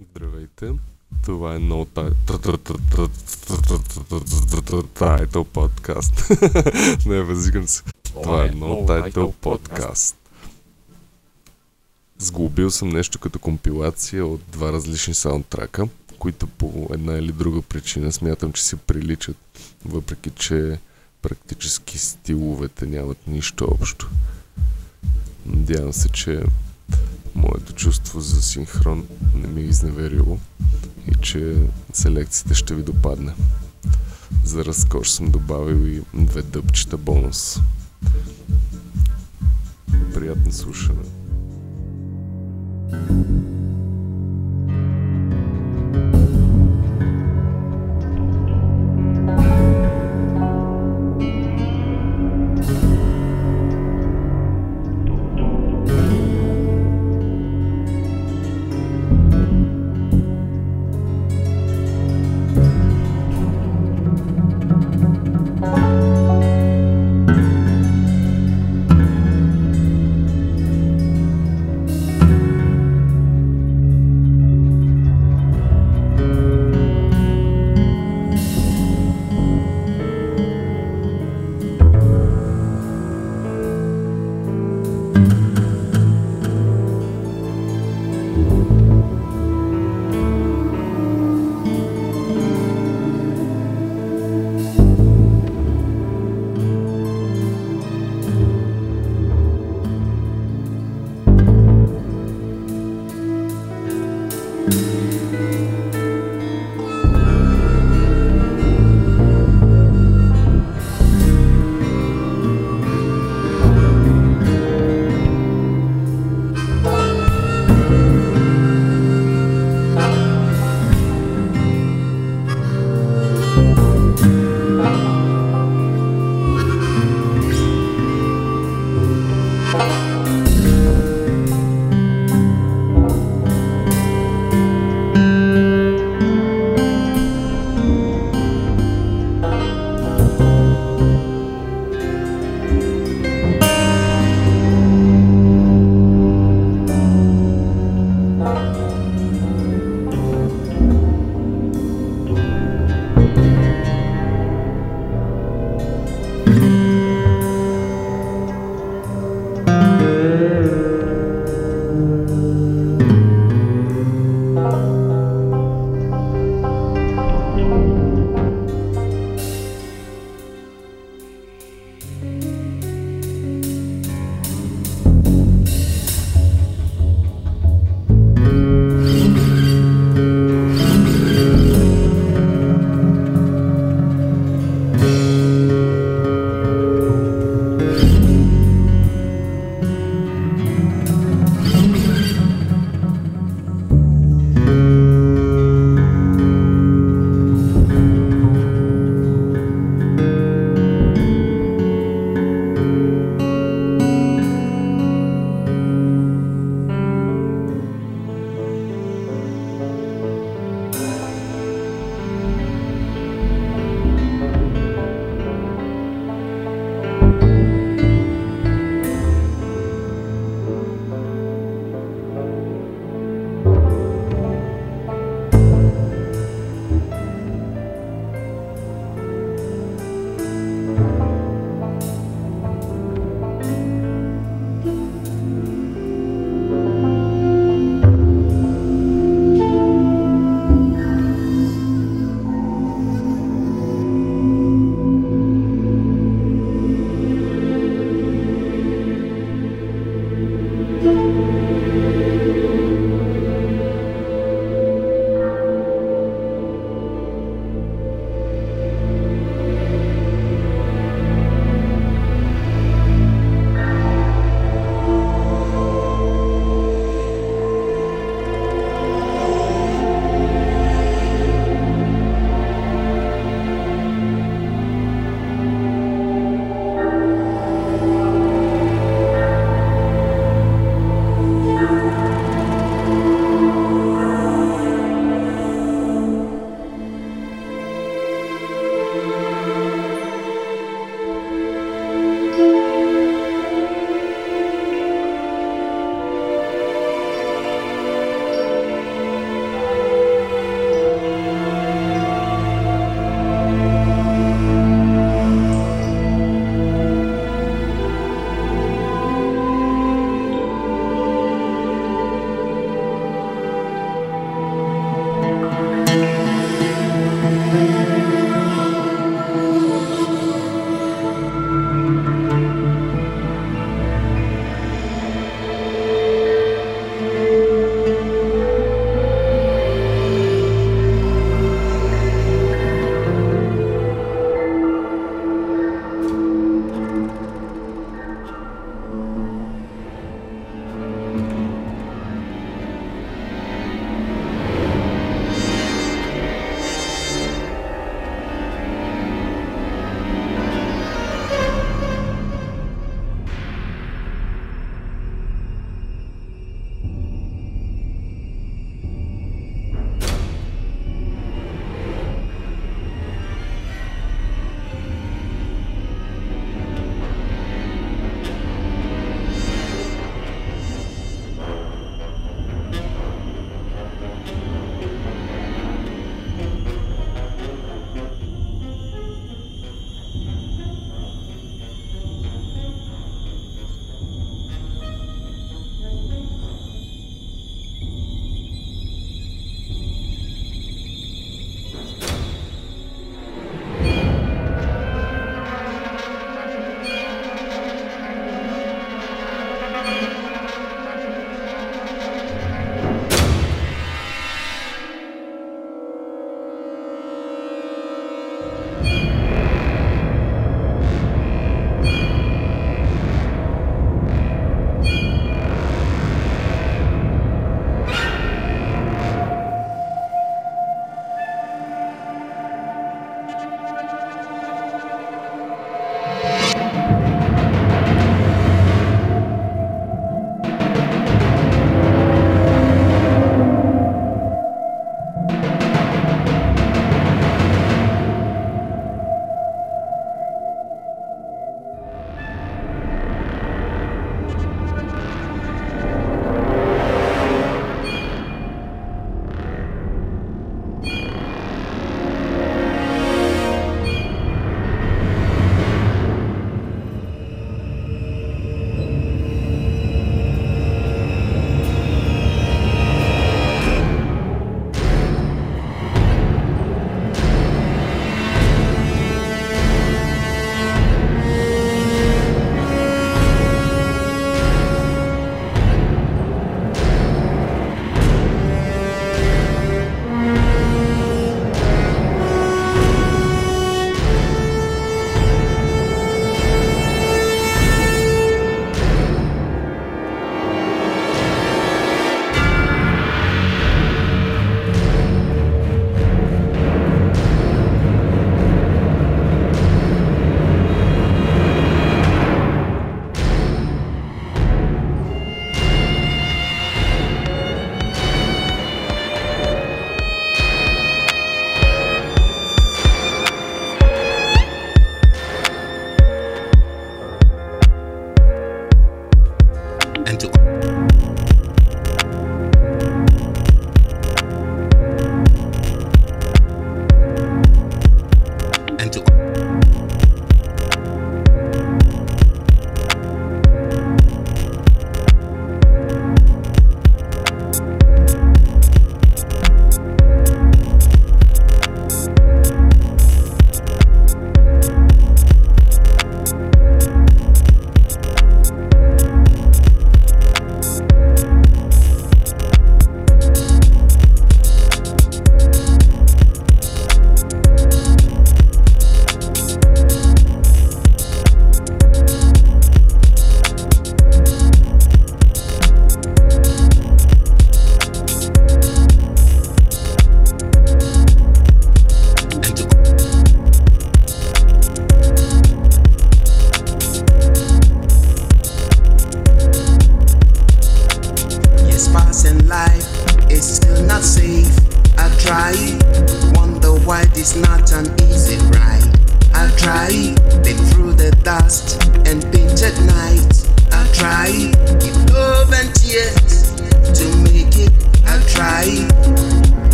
Здравейте, това е No Title подкаст. Не, възикам се. Това е No Title подкаст. Сглобил съм нещо като компилация от два различни саундтрака, които по една или друга причина смятам, че се приличат, въпреки че практически стиловете нямат нищо общо. Надявам се, че моето чувство за синхрон не ми е изневерило и че селекцията ще ви допадне. За разкош съм добавил и две дъбчета бонус. Приятно слушане.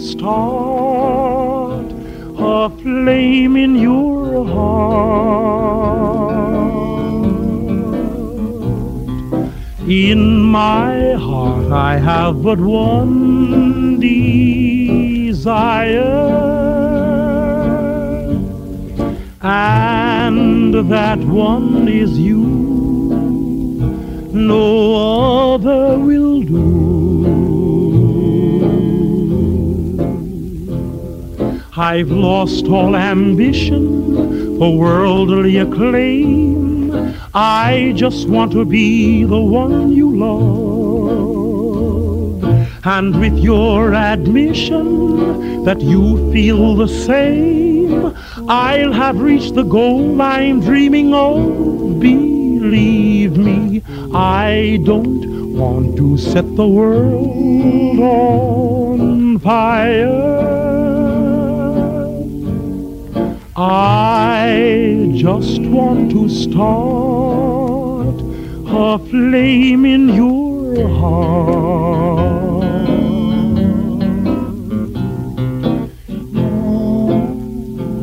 start a flame in your heart. In my heart, I have but one desire, and that one is you. No other will. I've lost all ambition for worldly acclaim. I just want to be the one you love. And with your admission that you feel the same, I'll have reached the goal I'm dreaming of. Believe me, I don't want to set the world on fire. I just want to start a flame in your heart.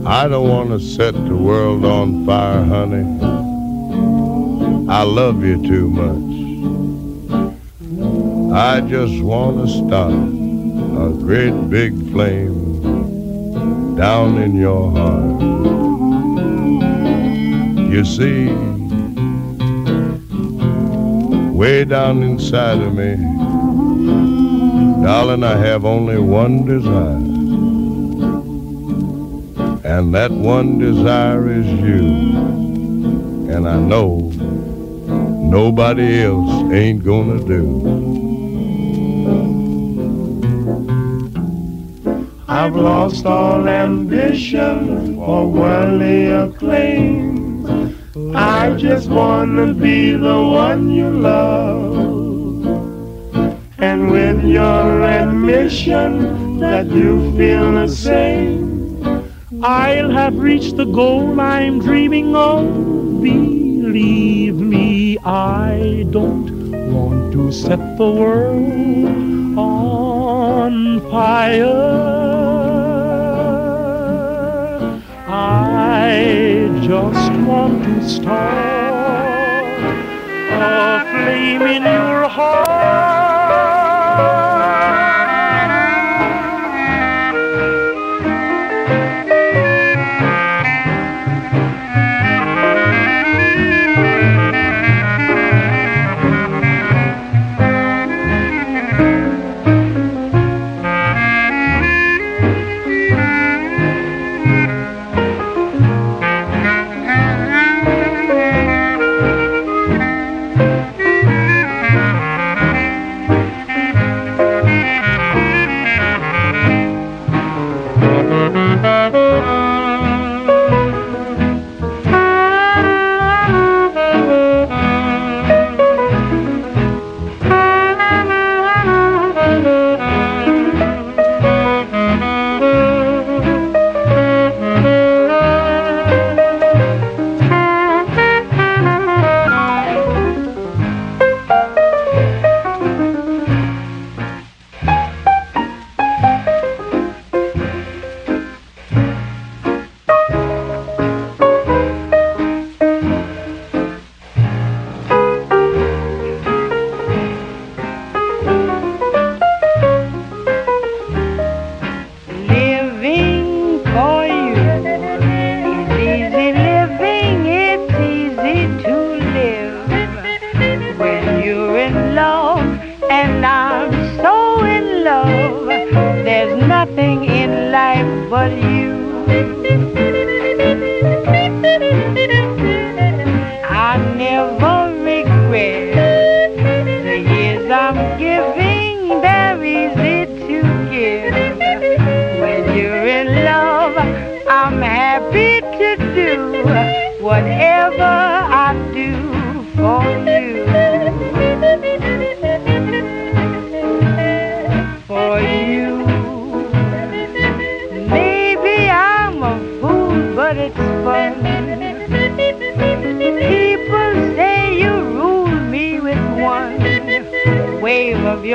I don't want to set the world on fire, honey. I love you too much. I just want to start a great big flame down in your heart. You see, way down inside of me, darling, I have only one desire. And that one desire is you. And I know nobody else ain't gonna do. I've lost all ambition for worldly acclaim. I just wanna be the one you love. And with your admission that you feel the same, I'll have reached the goal I'm dreaming of. Believe me, I don't want to set the world on fire. Just want to start a flame in your heart.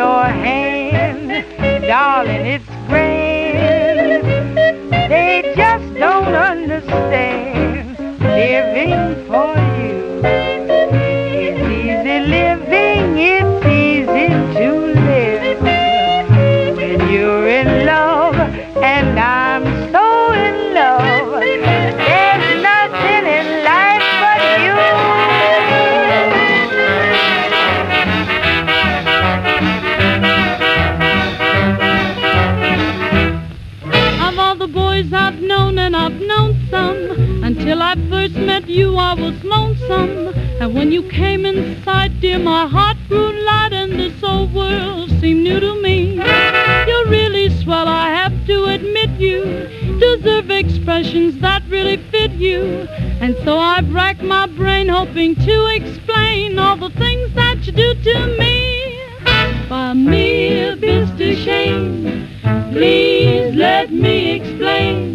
Your hand. Darling, it's And when you came inside, dear, my heart grew light and this old world seemed new to me. You're really swell, I have to admit you deserve expressions that really fit you. And so I've racked my brain hoping to explain all the things that you do to me. By mere a shame. please let me explain.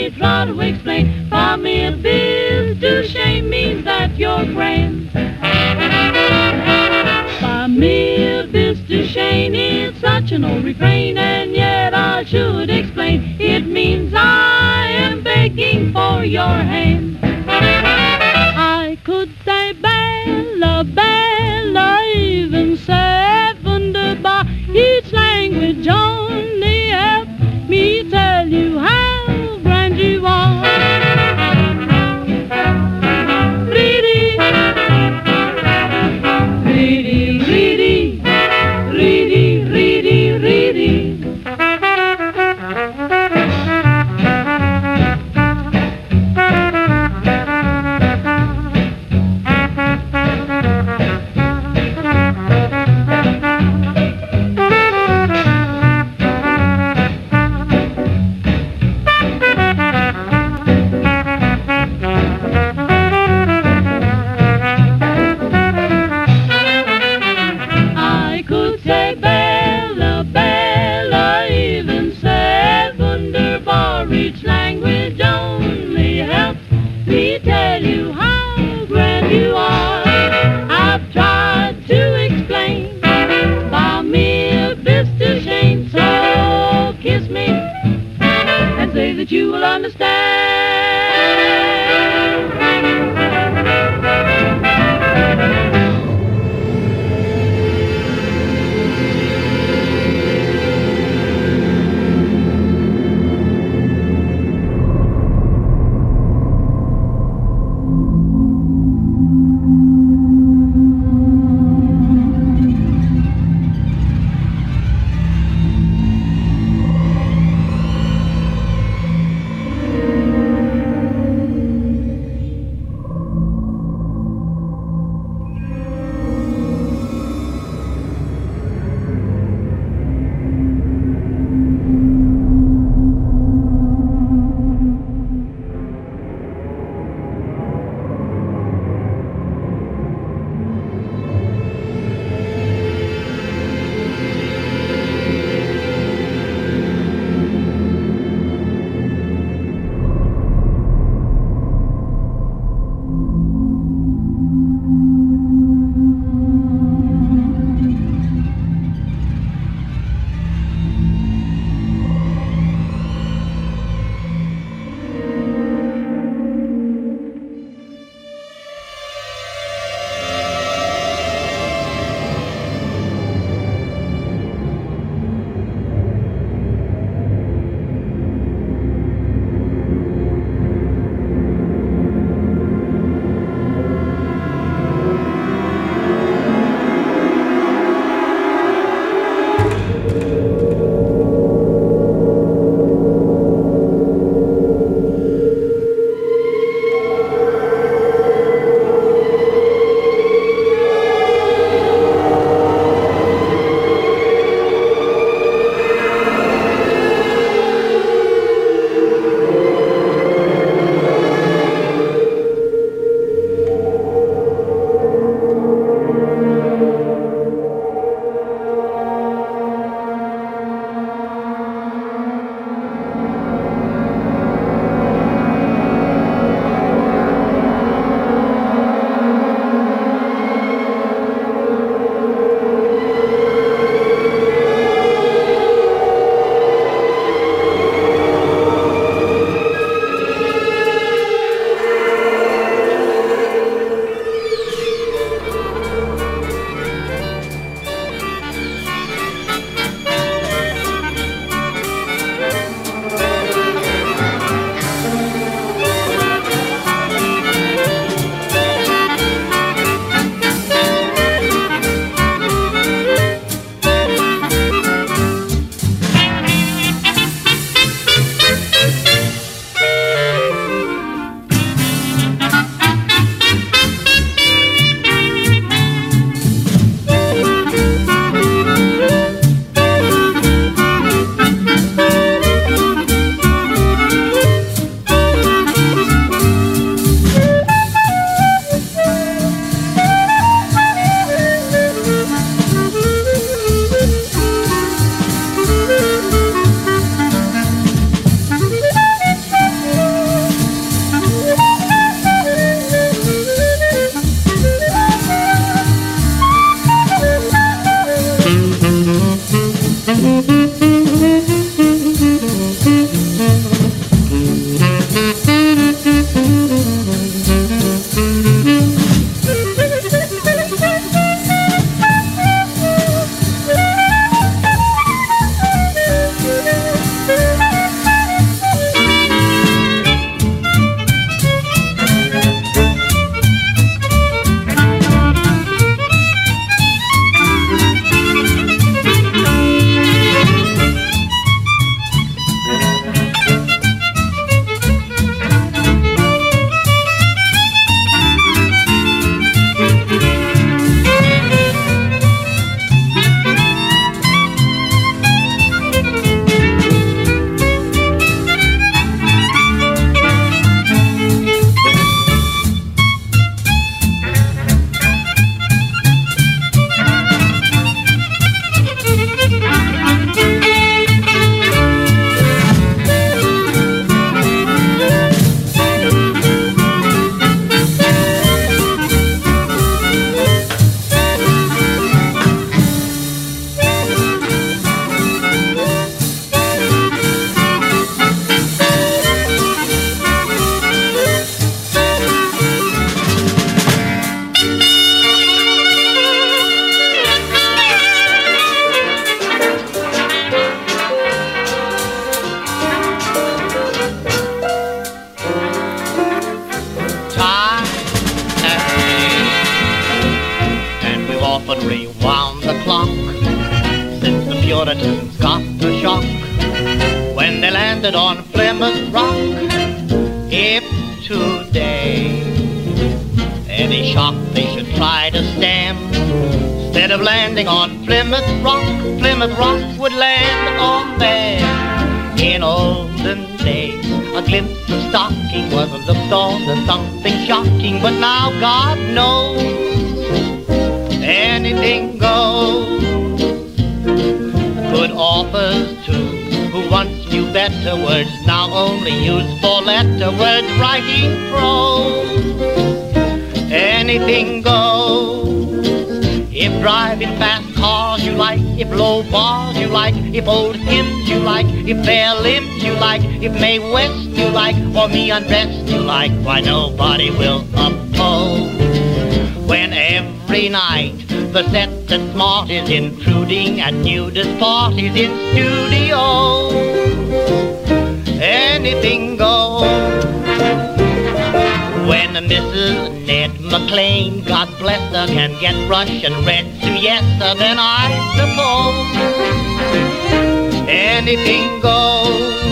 me try to explain. Bei mir bist du schön means that you're grand. Bei mir bist du schön it's such an old refrain, and yet I should explain. It means I am begging for your hand. If Mae West you like, or me undressed you like, why nobody will oppose. When every night the set that smart is intruding at nudist parties in studio, anything goes. When Mrs. Ned McLean, God bless her, can get Russian red siesta, then I suppose anything goes.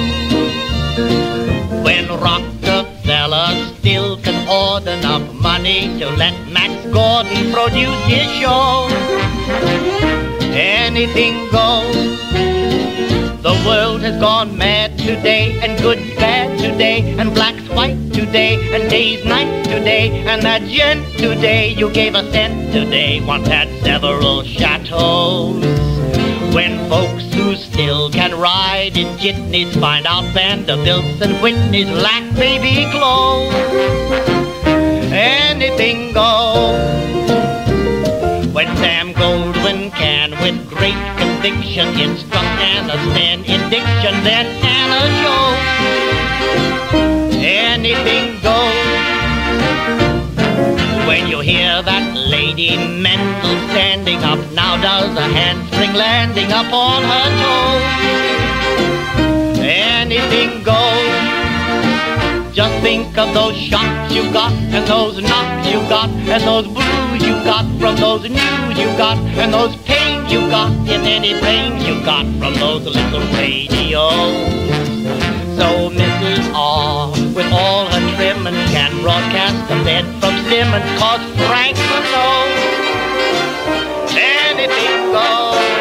When Rockefeller still can hoard enough money to let Max Gordon produce his show, anything goes. The world has gone mad today, and good's bad today, and black's white today, and day's night today, and that gent today you gave a cent today once had several chateaus. When folks can ride in jitneys find out Vanderbilts and Whitneys lack baby clothes, anything goes. When Sam Goldwyn can, with great conviction, instruct Anna Sten in diction, then Anna shows anything goes. When you hear that Lady Mendl standing up, now does a handspring landing up on her toes. Anything goes. Just think of those shots you got, and those knocks you got, and those blues you got from those news you got, and those pains you got, if any brains you got from those little radios. So Mrs. R, with all her trim and can broadcast the bed from Simmons, cause Franklin knows anything goes.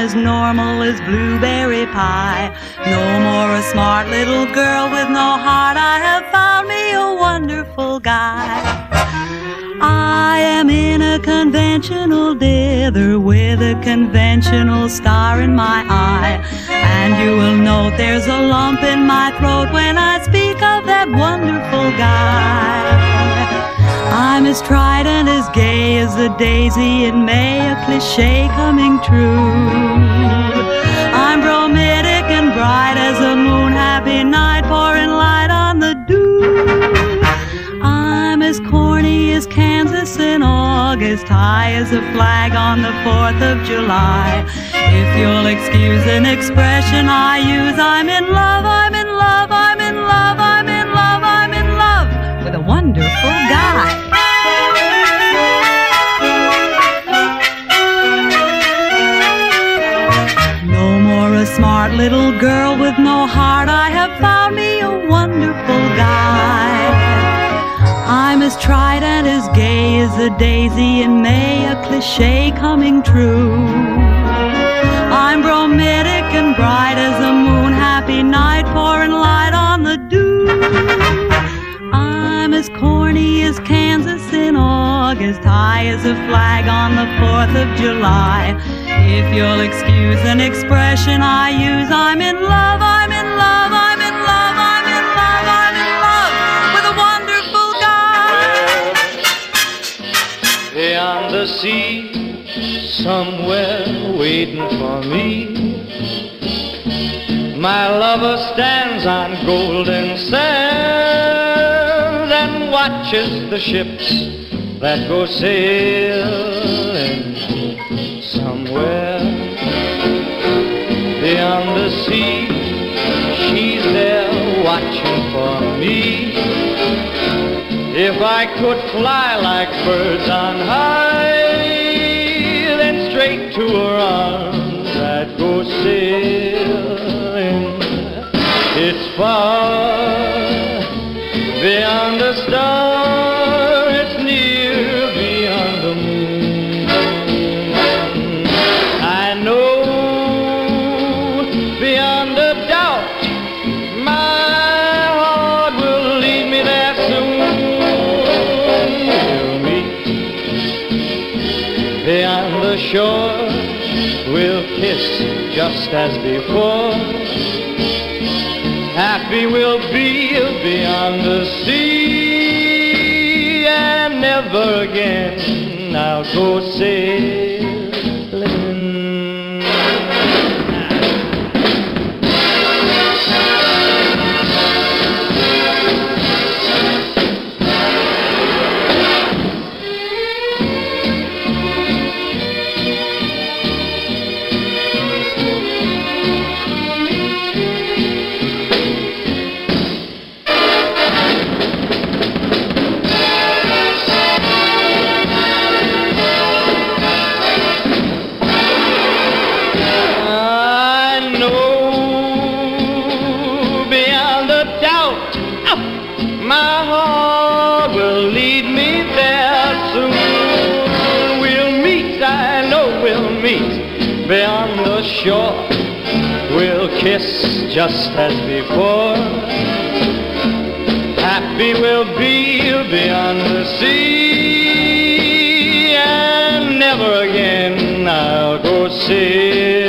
As normal as blueberry pie. No more a smart little girl with no heart. I have found me a wonderful guy. I am in a conventional dither with a conventional star in my eye. And you will note there's a lump in my throat when I speak of that wonderful guy. I'm as tried and as gay as a daisy in May, a cliche coming true. I'm bromidic and bright as a moon, happy night, pouring light on the dew. I'm as corny as Kansas in August, high as a flag on the 4th of July. If you'll excuse an expression I use, I'm in love, I'm in love, I'm wonderful guy. No more a smart little girl with no heart. I have found me a wonderful guy. I'm as tried and as gay as a daisy in May, a cliche coming true. I'm bromidic and bright as a moon, happy night, pouring light on the dew. As corny as Kansas in August, high as a flag on the 4th of July. If you'll excuse an expression I use, I'm in love, I'm in love, I'm in love, I'm in love, I'm in love with a wonderful guy. Beyond the sea, somewhere waiting for me. My lover stands on golden sands and watches the ships that go sailing somewhere beyond the sea. She's there watching for me. If I could fly like birds on high, then straight to her arms I'd go sailing. It's far beyond the star, as before. Happy we'll be beyond the sea, and never again I'll go sailing. Kiss just as before. Happy we'll be beyond the sea, and never again I'll go sailing.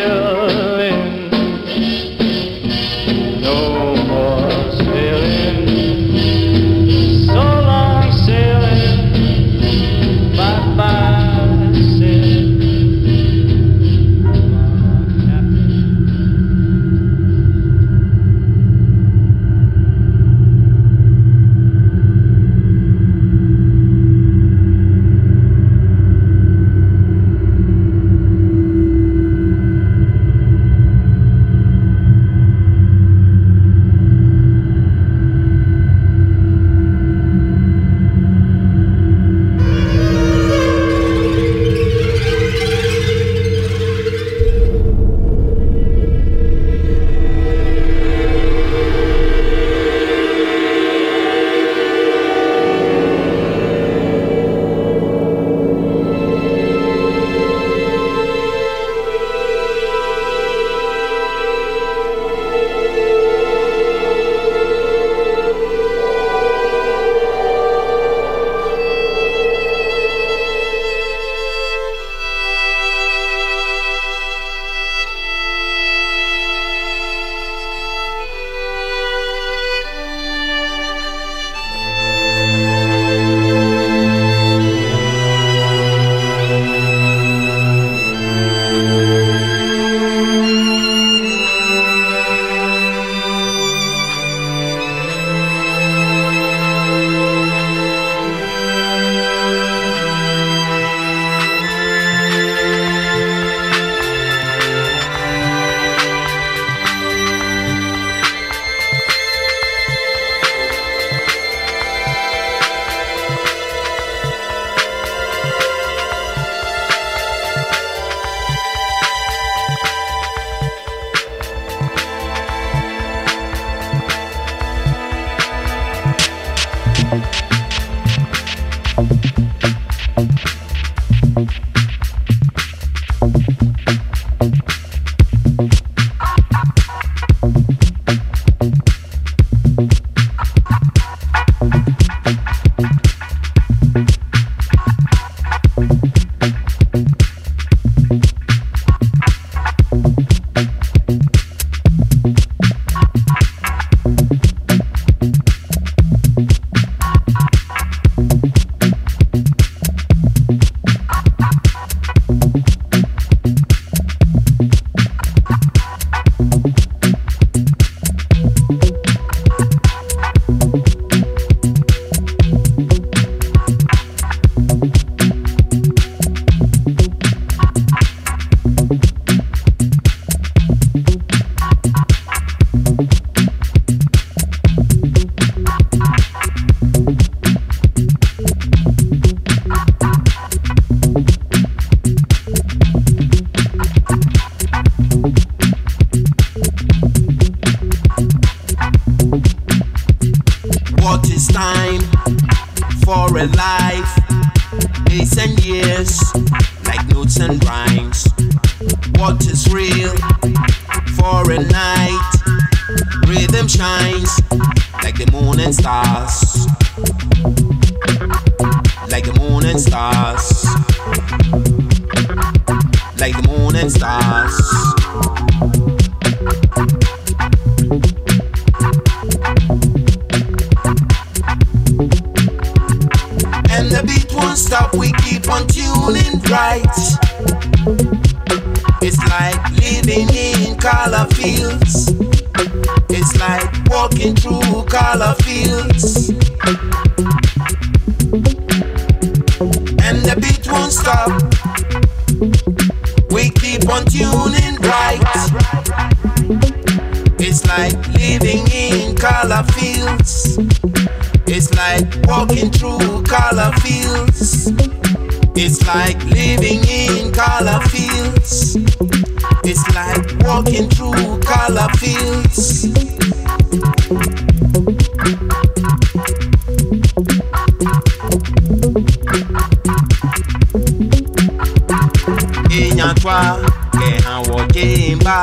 gbá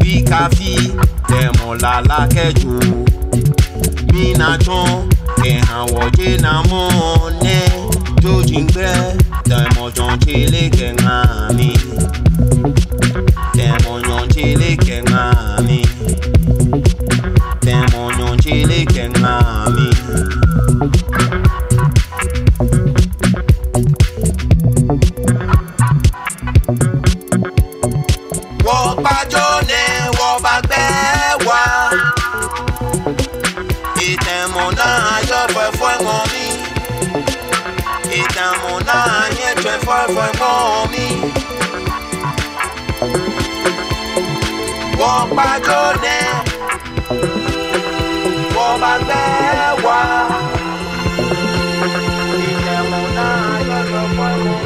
bí káfí tẹ̀mọ̀lá lákẹ́jù mí na tán kẹ̀hàn wọ̀jẹ̀ na mọ́ ọ́nẹ́ tó jí gbẹ́ tẹ̀mọ̀tàn tẹ́lẹ̀ kẹ̀hàn ni. for mommy, Wọ́n pa jónẹ́, wọ́n bá gbẹ́ wá. Ìjẹun náà yọ̀dọ̀.